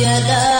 Yeah.